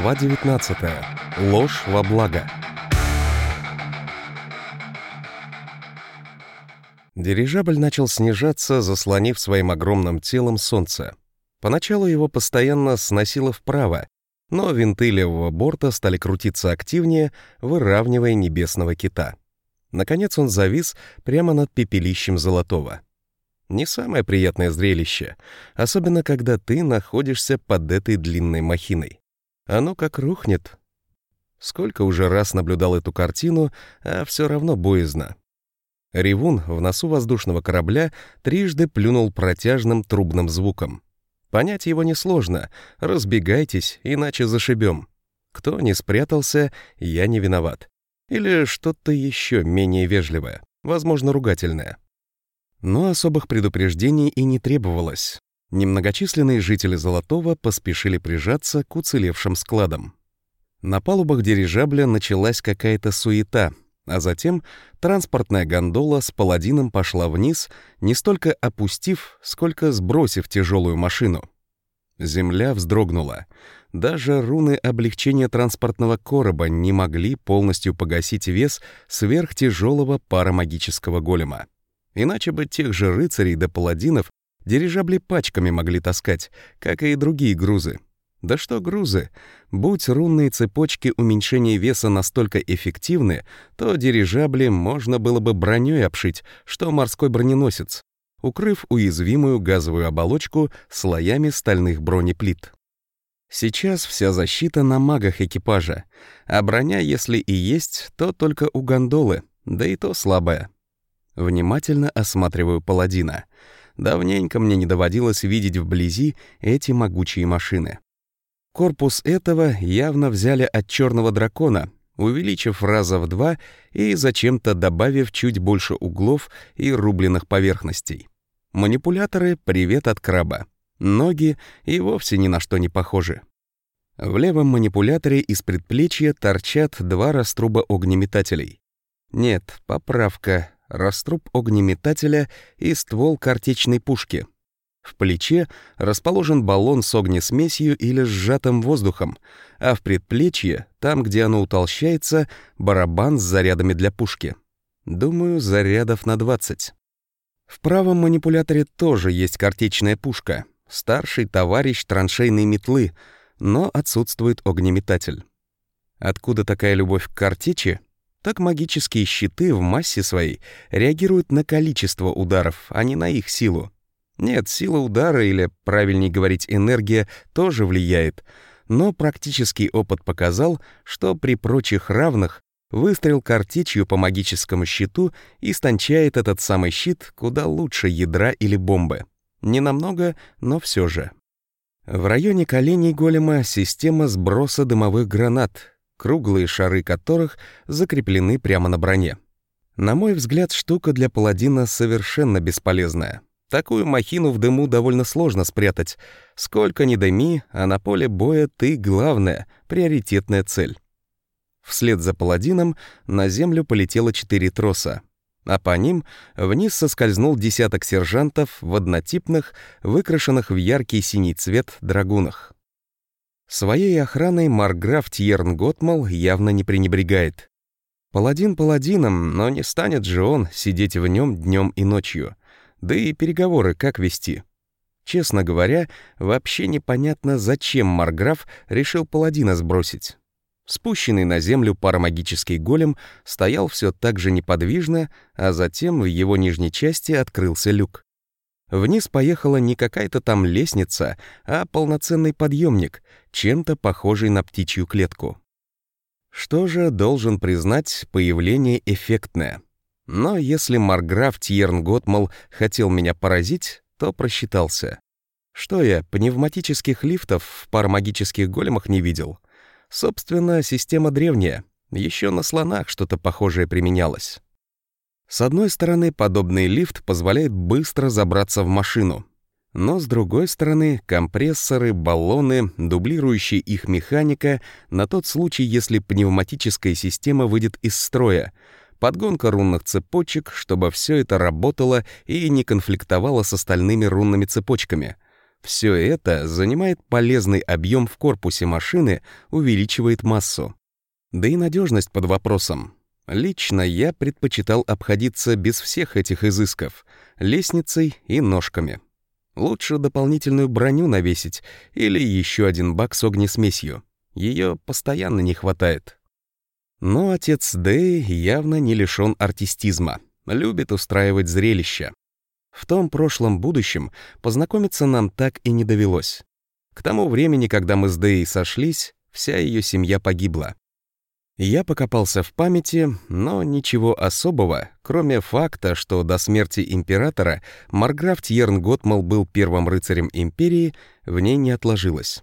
Глава 19. Ложь во благо. Дирижабль начал снижаться, заслонив своим огромным телом солнце. Поначалу его постоянно сносило вправо, но винты левого борта стали крутиться активнее, выравнивая небесного кита. Наконец он завис прямо над пепелищем Золотого. Не самое приятное зрелище, особенно когда ты находишься под этой длинной махиной. Оно как рухнет. Сколько уже раз наблюдал эту картину, а все равно боязно. Ревун в носу воздушного корабля трижды плюнул протяжным трубным звуком. Понять его несложно. Разбегайтесь, иначе зашибем. Кто не спрятался, я не виноват. Или что-то еще менее вежливое, возможно, ругательное. Но особых предупреждений и не требовалось. Немногочисленные жители Золотого поспешили прижаться к уцелевшим складам. На палубах дирижабля началась какая-то суета, а затем транспортная гондола с паладином пошла вниз, не столько опустив, сколько сбросив тяжелую машину. Земля вздрогнула. Даже руны облегчения транспортного короба не могли полностью погасить вес сверхтяжелого парамагического голема. Иначе бы тех же рыцарей да паладинов дирижабли пачками могли таскать, как и другие грузы. Да что грузы? Будь рунные цепочки уменьшения веса настолько эффективны, то дирижабли можно было бы броней обшить, что морской броненосец, укрыв уязвимую газовую оболочку слоями стальных бронеплит. Сейчас вся защита на магах экипажа, а броня, если и есть, то только у гондолы, да и то слабая. Внимательно осматриваю паладина. Давненько мне не доводилось видеть вблизи эти могучие машины. Корпус этого явно взяли от черного дракона, увеличив раза в два и зачем-то добавив чуть больше углов и рубленых поверхностей. Манипуляторы — привет от краба. Ноги и вовсе ни на что не похожи. В левом манипуляторе из предплечья торчат два раструба огнеметателей. Нет, поправка, раструб огнеметателя и ствол картечной пушки. В плече расположен баллон с огнесмесью или сжатым воздухом, а в предплечье, там, где оно утолщается, барабан с зарядами для пушки. Думаю, зарядов на 20. В правом манипуляторе тоже есть картечная пушка, старший товарищ траншейной метлы, но отсутствует огнеметатель. Откуда такая любовь к картечи? Так магические щиты в массе своей реагируют на количество ударов, а не на их силу. Нет, сила удара, или, правильнее говорить, энергия, тоже влияет, но практический опыт показал, что при прочих равных выстрел картечью по магическому щиту истончает этот самый щит куда лучше ядра или бомбы. Не намного, но все же. В районе коленей голема система сброса дымовых гранат, круглые шары которых закреплены прямо на броне. На мой взгляд, штука для паладина совершенно бесполезная. Такую махину в дыму довольно сложно спрятать. Сколько ни дыми, а на поле боя ты главная, приоритетная цель. Вслед за паладином на землю полетело четыре троса, а по ним вниз соскользнул десяток сержантов в однотипных, выкрашенных в яркий синий цвет драгунах. Своей охраной Марграф Тьерн Готмал явно не пренебрегает. Паладин паладином, но не станет же он сидеть в нем днем и ночью. Да и переговоры как вести? Честно говоря, вообще непонятно, зачем Марграф решил паладина сбросить. Спущенный на землю парамагический голем стоял все так же неподвижно, а затем в его нижней части открылся люк. Вниз поехала не какая-то там лестница, а полноценный подъемник, чем-то похожий на птичью клетку. Что же, должен признать, появление эффектное. Но если Марграф Тьерн Готмал хотел меня поразить, то просчитался. Что я, пневматических лифтов в парамагических големах не видел? Собственно, система древняя. Еще на слонах что-то похожее применялось. С одной стороны, подобный лифт позволяет быстро забраться в машину. Но с другой стороны, компрессоры, баллоны, дублирующие их механика на тот случай, если пневматическая система выйдет из строя, подгонка рунных цепочек, чтобы все это работало и не конфликтовало с остальными рунными цепочками. Все это занимает полезный объем в корпусе машины, увеличивает массу. Да и надежность под вопросом. Лично я предпочитал обходиться без всех этих изысков, лестницей и ножками. Лучше дополнительную броню навесить или еще один бак с огнесмесью. Ее постоянно не хватает. Но отец Дэй явно не лишён артистизма, любит устраивать зрелища. В том прошлом будущем познакомиться нам так и не довелось. К тому времени, когда мы с Дэй сошлись, вся ее семья погибла. Я покопался в памяти, но ничего особого, кроме факта, что до смерти императора Марграф Тьерн Готмал был первым рыцарем империи, в ней не отложилось.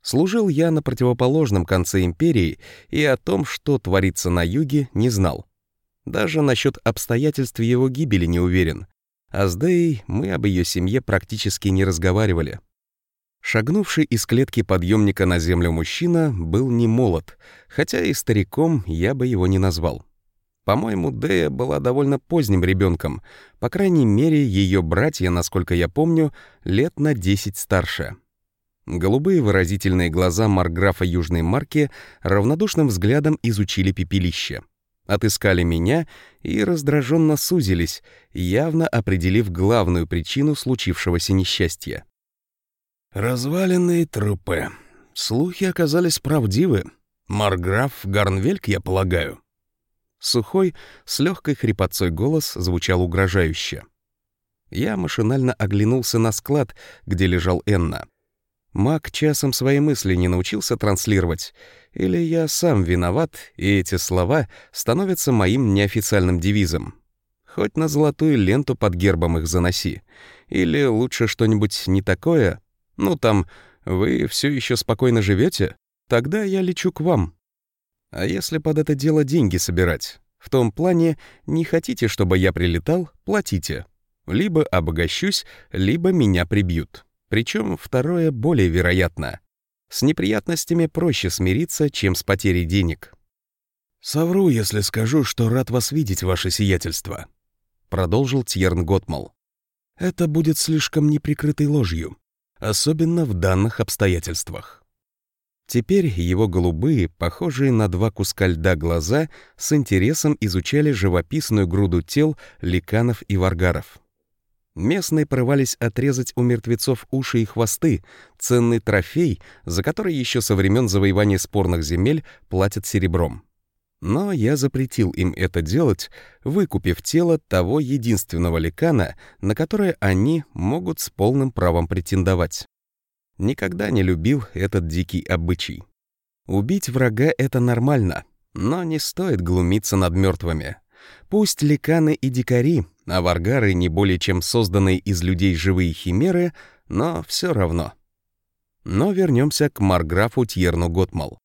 Служил я на противоположном конце империи и о том, что творится на юге, не знал. Даже насчет обстоятельств его гибели не уверен. А с Дэей мы об ее семье практически не разговаривали. Шагнувший из клетки подъемника на землю мужчина был не молод, хотя и стариком я бы его не назвал. По-моему, Дэя была довольно поздним ребенком, по крайней мере, ее братья, насколько я помню, лет на 10 старше. Голубые выразительные глаза Марграфа Южной Марки равнодушным взглядом изучили пепелище. Отыскали меня и раздраженно сузились, явно определив главную причину случившегося несчастья. «Разваленные трупы. Слухи оказались правдивы. Марграф Гарнвельк, я полагаю». Сухой, с легкой хрипотцой голос звучал угрожающе. Я машинально оглянулся на склад, где лежал Энна. Маг часом свои мысли не научился транслировать, или я сам виноват, и эти слова становятся моим неофициальным девизом. Хоть на золотую ленту под гербом их заноси. Или лучше что-нибудь не такое. Ну там, вы все еще спокойно живете? Тогда я лечу к вам. А если под это дело деньги собирать? В том плане, не хотите, чтобы я прилетал, платите. Либо обогащусь, либо меня прибьют. Причем второе более вероятно. С неприятностями проще смириться, чем с потерей денег. «Совру, если скажу, что рад вас видеть, ваше сиятельство», — продолжил Тьерн Готмал. «Это будет слишком неприкрытой ложью, особенно в данных обстоятельствах». Теперь его голубые, похожие на два куска льда глаза, с интересом изучали живописную груду тел ликанов и варгаров. Местные порывались отрезать у мертвецов уши и хвосты, ценный трофей, за который еще со времен завоевания спорных земель платят серебром. Но я запретил им это делать, выкупив тело того единственного ликана, на которое они могут с полным правом претендовать. Никогда не любил этот дикий обычай. Убить врага — это нормально, но не стоит глумиться над мертвыми. Пусть ликаны и дикари, а варгары не более чем созданные из людей живые химеры, но все равно. Но вернемся к Марграфу Тьерну Готмал.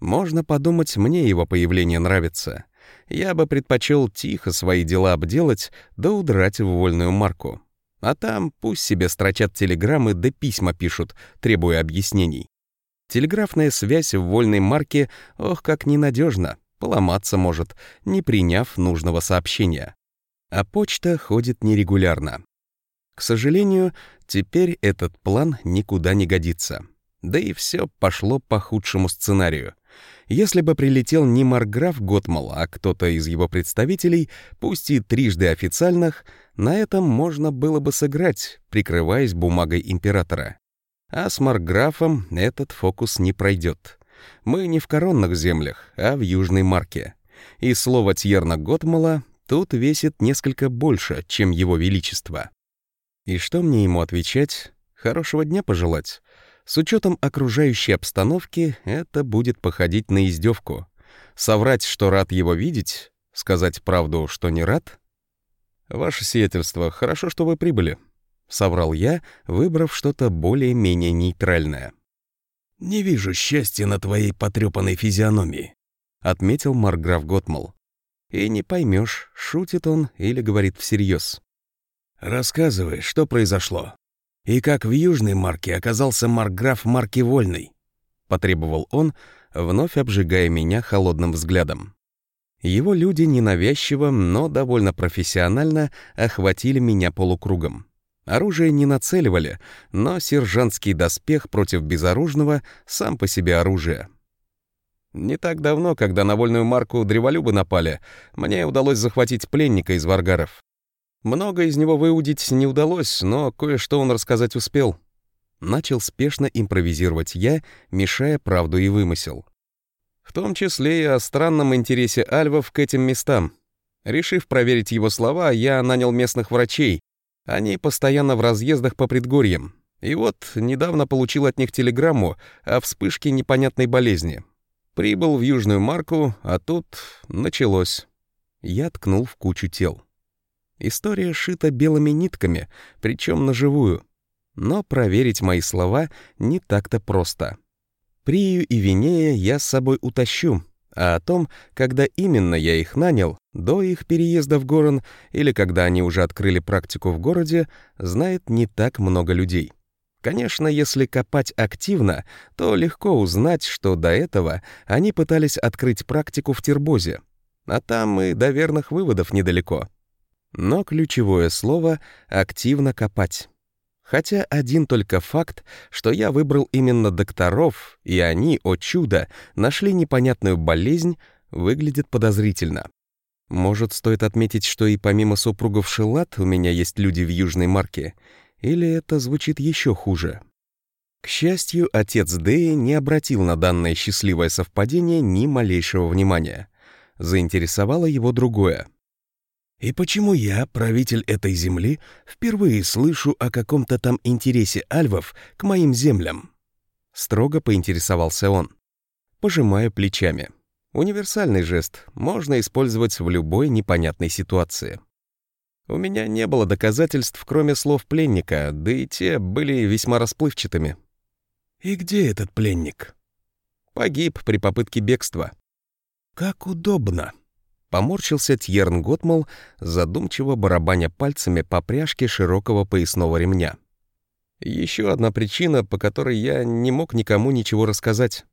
Можно подумать, мне его появление нравится. Я бы предпочел тихо свои дела обделать, да удрать в вольную марку. А там пусть себе строчат телеграммы да письма пишут, требуя объяснений. Телеграфная связь в вольной марке, ох, как ненадежна поломаться может, не приняв нужного сообщения. А почта ходит нерегулярно. К сожалению, теперь этот план никуда не годится. Да и все пошло по худшему сценарию. Если бы прилетел не Марграф Готмал, а кто-то из его представителей, пусть и трижды официальных, на этом можно было бы сыграть, прикрываясь бумагой императора. А с Марграфом этот фокус не пройдет. Мы не в коронных землях, а в Южной Марке. И слово Тьерна Готмала тут весит несколько больше, чем его величество. И что мне ему отвечать? Хорошего дня пожелать? С учетом окружающей обстановки это будет походить на издевку. Соврать, что рад его видеть, сказать правду, что не рад? «Ваше сиятельство, хорошо, что вы прибыли», — соврал я, выбрав что-то более-менее нейтральное. «Не вижу счастья на твоей потрепанной физиономии», — отметил Марграф Готмал. И не поймешь, шутит он или говорит всерьез. «Рассказывай, что произошло. И как в Южной Марке оказался Марграф Марки Вольный?» — потребовал он, вновь обжигая меня холодным взглядом. Его люди ненавязчиво, но довольно профессионально охватили меня полукругом. Оружие не нацеливали, но сержантский доспех против безоружного сам по себе оружие. Не так давно, когда на вольную марку древолюбы напали, мне удалось захватить пленника из варгаров. Много из него выудить не удалось, но кое-что он рассказать успел. Начал спешно импровизировать я, мешая правду и вымысел. В том числе и о странном интересе альвов к этим местам. Решив проверить его слова, я нанял местных врачей. Они постоянно в разъездах по предгорьям. И вот недавно получил от них телеграмму о вспышке непонятной болезни. Прибыл в Южную Марку, а тут началось. Я ткнул в кучу тел. История шита белыми нитками, причем наживую. Но проверить мои слова не так-то просто. Прию и Винея я с собой утащу, а о том, когда именно я их нанял, до их переезда в Горон или когда они уже открыли практику в городе, знает не так много людей. Конечно, если копать активно, то легко узнать, что до этого они пытались открыть практику в Тербозе, а там и до верных выводов недалеко. Но ключевое слово — активно копать. Хотя один только факт, что я выбрал именно докторов, и они, о чудо, нашли непонятную болезнь, выглядит подозрительно. Может, стоит отметить, что и помимо супругов Шелат у меня есть люди в Южной Марке, или это звучит еще хуже? К счастью, отец Дэи не обратил на данное счастливое совпадение ни малейшего внимания. Заинтересовало его другое — и почему я, правитель этой земли, впервые слышу о каком-то там интересе альвов к моим землям? Строго поинтересовался он. Пожимая плечами. Универсальный жест можно использовать в любой непонятной ситуации. У меня не было доказательств, кроме слов пленника, да и те были весьма расплывчатыми. «И где этот пленник?» Погиб при попытке бегства. «Как удобно», Поморщился Тьерн Готмал, задумчиво барабаня пальцами по пряжке широкого поясного ремня. Еще одна причина, по которой я не мог никому ничего рассказать.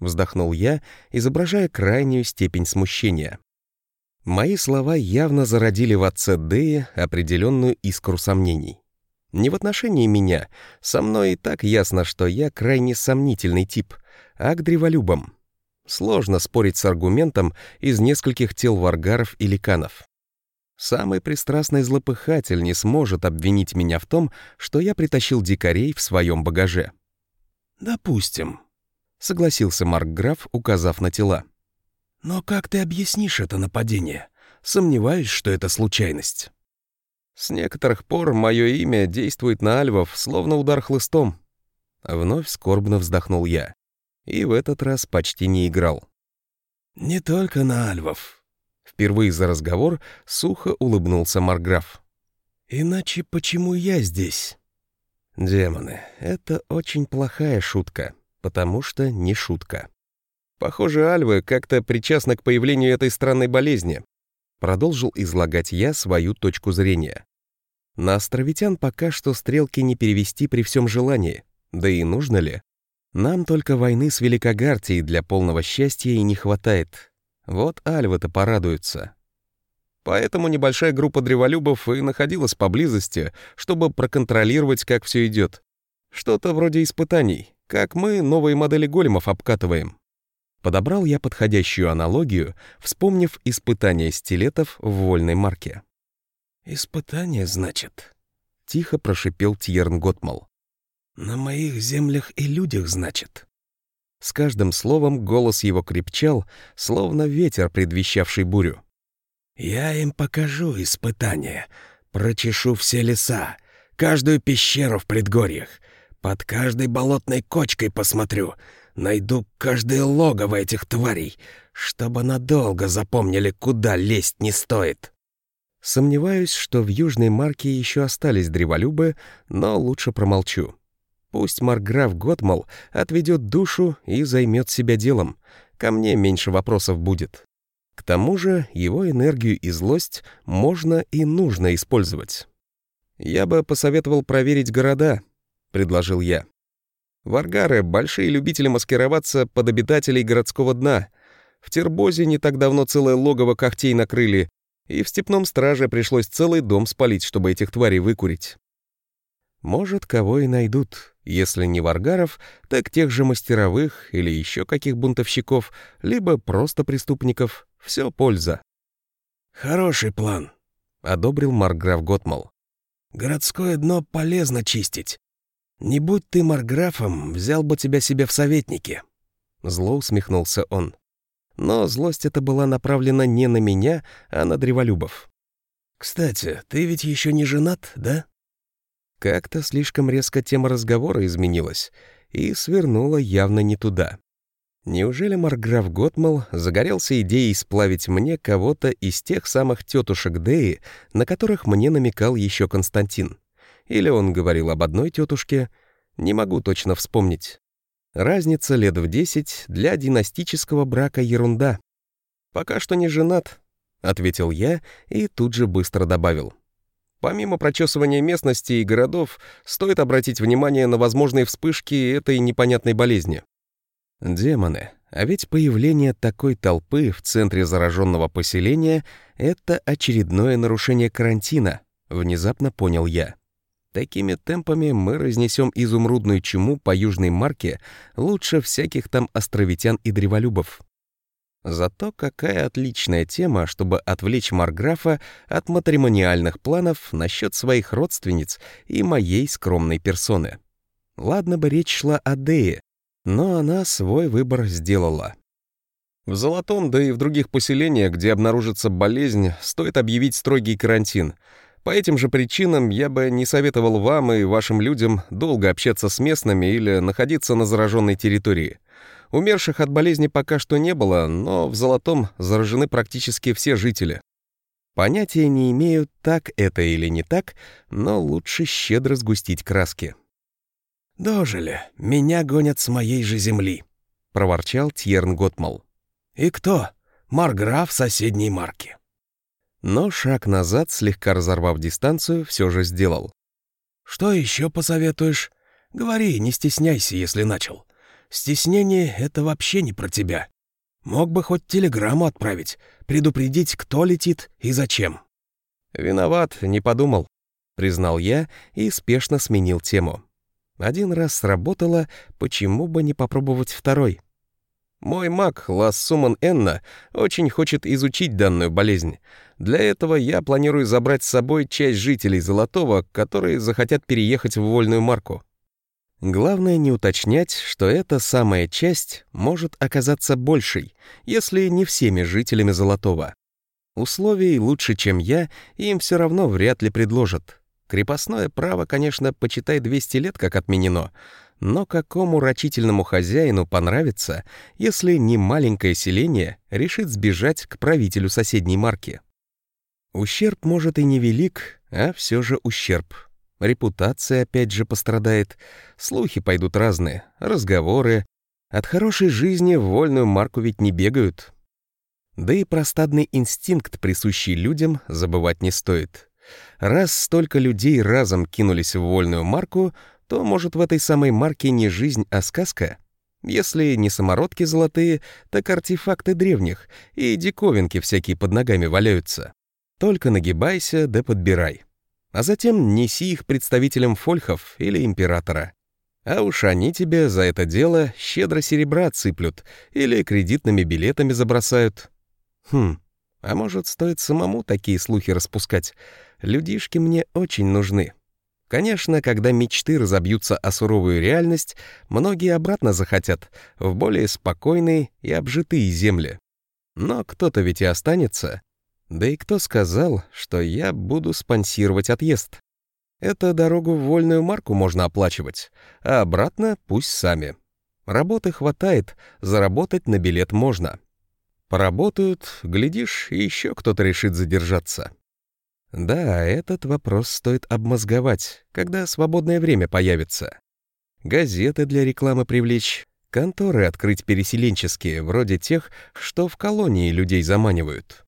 Вздохнул я, изображая крайнюю степень смущения. Мои слова явно зародили в отце Деи определенную искру сомнений. Не в отношении меня, со мной и так ясно, что я крайне сомнительный тип, а к древолюбам. Сложно спорить с аргументом из нескольких тел варгаров и ликанов. Самый пристрастный злопыхатель не сможет обвинить меня в том, что я притащил дикарей в своем багаже. «Допустим», — согласился Маркграф, указав на тела. «Но как ты объяснишь это нападение? Сомневаюсь, что это случайность». «С некоторых пор мое имя действует на альвов, словно удар хлыстом». Вновь скорбно вздохнул я и в этот раз почти не играл. «Не только на альвов». Впервые за разговор сухо улыбнулся Марграф. «Иначе почему я здесь?» «Демоны, это очень плохая шутка, потому что не шутка. Похоже, альвы как-то причастны к появлению этой странной болезни», продолжил излагать я свою точку зрения. На островитян пока что стрелки не перевести при всем желании, да и нужно ли? Нам только войны с Великогартией для полного счастья и не хватает. Вот альвы-то порадуются. Поэтому небольшая группа древолюбов и находилась поблизости, чтобы проконтролировать, как все идет. Что-то вроде испытаний, как мы новые модели големов обкатываем. Подобрал я подходящую аналогию, вспомнив испытания стилетов в вольной марке. «Испытание, значит?» — тихо прошипел Тьерн Готмал. «На моих землях и людях, значит?» С каждым словом голос его крепчал, словно ветер, предвещавший бурю. «Я им покажу испытание, прочешу все леса, каждую пещеру в предгорьях, под каждой болотной кочкой посмотрю, найду каждое логово этих тварей, чтобы надолго запомнили, куда лезть не стоит». Сомневаюсь, что в Южной Марке еще остались древолюбы, но лучше промолчу. Пусть Марграф Готмал отведет душу и займет себя делом. Ко мне меньше вопросов будет. К тому же его энергию и злость можно и нужно использовать. «Я бы посоветовал проверить города», — предложил я. «Варгары — большие любители маскироваться под обитателей городского дна. В Тербозе не так давно целое логово когтей накрыли, и в Степном Страже пришлось целый дом спалить, чтобы этих тварей выкурить. Может, кого и найдут, если не варгаров, так тех же мастеровых или еще каких бунтовщиков, либо просто преступников. Все польза. «Хороший план», — одобрил Марграф Готмал. «Городское дно полезно чистить. Не будь ты Марграфом, взял бы тебя себе в советники». Зло усмехнулся он. Но злость эта была направлена не на меня, а на древолюбов. «Кстати, ты ведь еще не женат, да?» Как-то слишком резко тема разговора изменилась и свернула явно не туда. Неужели Марграф Готмал загорелся идеей сплавить мне кого-то из тех самых тетушек Деи, на которых мне намекал еще Константин? Или он говорил об одной тетушке? Не могу точно вспомнить. Разница лет в десять для династического брака ерунда. «Пока что не женат», — ответил я и тут же быстро добавил. Помимо прочесывания местности и городов, стоит обратить внимание на возможные вспышки этой непонятной болезни. Демоны. А ведь появление такой толпы в центре зараженного поселения — это очередное нарушение карантина, внезапно понял я. Такими темпами мы разнесем изумрудную чуму по южной марке лучше всяких там островитян и древолюбов. Зато какая отличная тема, чтобы отвлечь Марграфа от матримониальных планов насчет своих родственниц и моей скромной персоны. Ладно бы речь шла о Дее, но она свой выбор сделала. В Золотом, да и в других поселениях, где обнаружится болезнь, стоит объявить строгий карантин — по этим же причинам я бы не советовал вам и вашим людям долго общаться с местными или находиться на зараженной территории. Умерших от болезни пока что не было, но в Золотом заражены практически все жители. Понятия не имею, так это или не так, но лучше щедро сгустить краски. «Дожили, меня гонят с моей же земли», — проворчал Тьерн Готмал. «И кто? Марграф соседней марки». Но шаг назад, слегка разорвав дистанцию, все же сделал. «Что еще посоветуешь? Говори, не стесняйся, если начал. Стеснение — это вообще не про тебя. Мог бы хоть телеграмму отправить, предупредить, кто летит и зачем». «Виноват, не подумал», — признал я и спешно сменил тему. Один раз сработало, почему бы не попробовать второй? Мой маг Лассуман Энна очень хочет изучить данную болезнь. Для этого я планирую забрать с собой часть жителей Золотого, которые захотят переехать в вольную марку. Главное не уточнять, что эта самая часть может оказаться большей, если не всеми жителями Золотого. Условий лучше, чем я, им все равно вряд ли предложат. Крепостное право, конечно, почитай 200 лет как отменено, но какому рачительному хозяину понравится, если не маленькое селение решит сбежать к правителю соседней марки? Ущерб, может, и невелик, а все же ущерб. Репутация опять же пострадает, слухи пойдут разные, разговоры. От хорошей жизни в вольную марку ведь не бегают. Да и простадный инстинкт, присущий людям, забывать не стоит. Раз столько людей разом кинулись в вольную марку, то, может, в этой самой марке не жизнь, а сказка? Если не самородки золотые, так артефакты древних, и диковинки всякие под ногами валяются. Только нагибайся да подбирай. А затем неси их представителям фольхов или императора. А уж они тебе за это дело щедро серебра отсыплют или кредитными билетами забросают. Хм, а может, стоит самому такие слухи распускать? Людишки мне очень нужны. Конечно, когда мечты разобьются о суровую реальность, многие обратно захотят в более спокойные и обжитые земли. Но кто-то ведь и останется. Да и кто сказал, что я буду спонсировать отъезд? Это дорогу в вольную марку можно оплачивать, а обратно пусть сами. Работы хватает, заработать на билет можно. Поработают, глядишь, и еще кто-то решит задержаться. Да, этот вопрос стоит обмозговать, когда свободное время появится. Газеты для рекламы привлечь, конторы открыть переселенческие, вроде тех, что в колонии людей заманивают.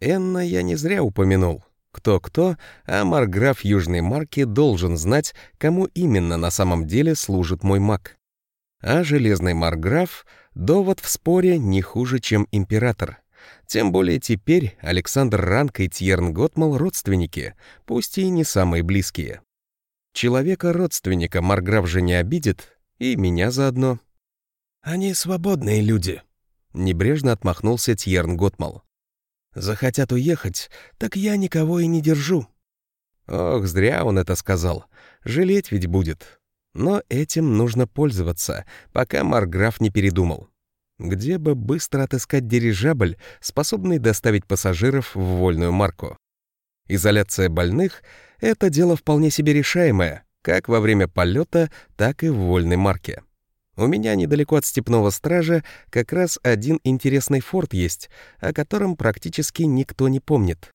Энна я не зря упомянул. Кто-кто, а Марграф Южной Марки должен знать, кому именно на самом деле служит мой маг. А Железный Марграф — довод в споре не хуже, чем император. Тем более теперь Александр Ранк и Тьерн Готмал — родственники, пусть и не самые близкие. Человека-родственника Марграф же не обидит, и меня заодно. «Они свободные люди», — небрежно отмахнулся Тьерн Готмал. «Захотят уехать, так я никого и не держу». Ох, зря он это сказал. Жалеть ведь будет. Но этим нужно пользоваться, пока Марграф не передумал. Где бы быстро отыскать дирижабль, способный доставить пассажиров в вольную марку? Изоляция больных — это дело вполне себе решаемое, как во время полета, так и в вольной марке. У меня недалеко от степного стража как раз один интересный форт есть, о котором практически никто не помнит.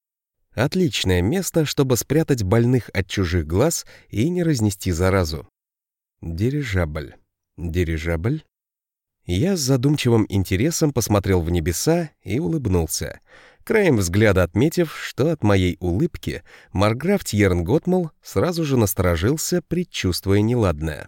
Отличное место, чтобы спрятать больных от чужих глаз и не разнести заразу. Дирижабль. Дирижабль? Я с задумчивым интересом посмотрел в небеса и улыбнулся, краем взгляда отметив, что от моей улыбки Марграф Тьерн Готмал сразу же насторожился, предчувствуя неладное.